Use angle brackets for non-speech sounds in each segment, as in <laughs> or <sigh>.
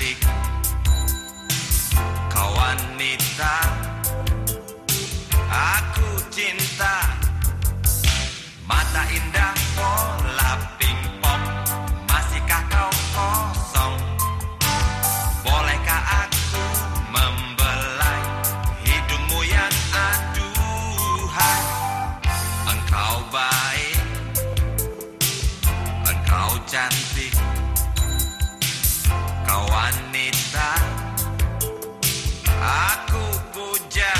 cantik Kau wanita Aku cinta. Mata indah pola pingpong Masihkah kau kosong? Bolehkah aku membelai Hidungmu yang aduhai? Engkau baik Engkau cantik. Kau wanita. Aku puja.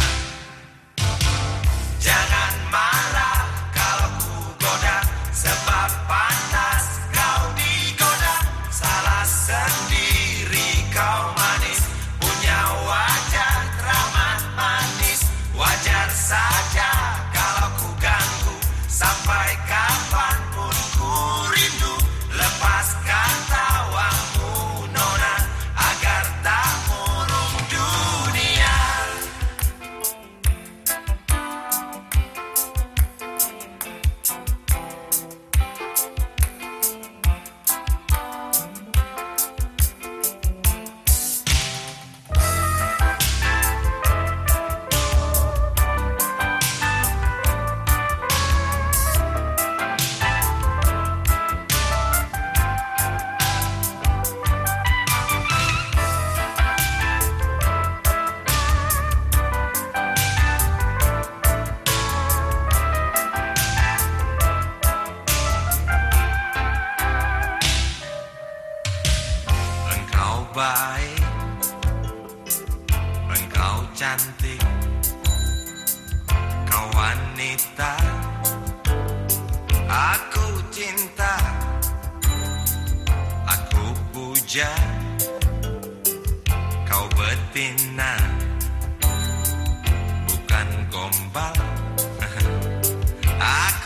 Jangan marah Kalau ku goda Sebab pantas Kau digoda. Salah sendiri Kau manis Punya wajah ramah manis. Wajar saja baik. Engkau cantik Kau wanita. Aku cinta Aku puja. Kau betina Bukan gombal. <laughs> Aku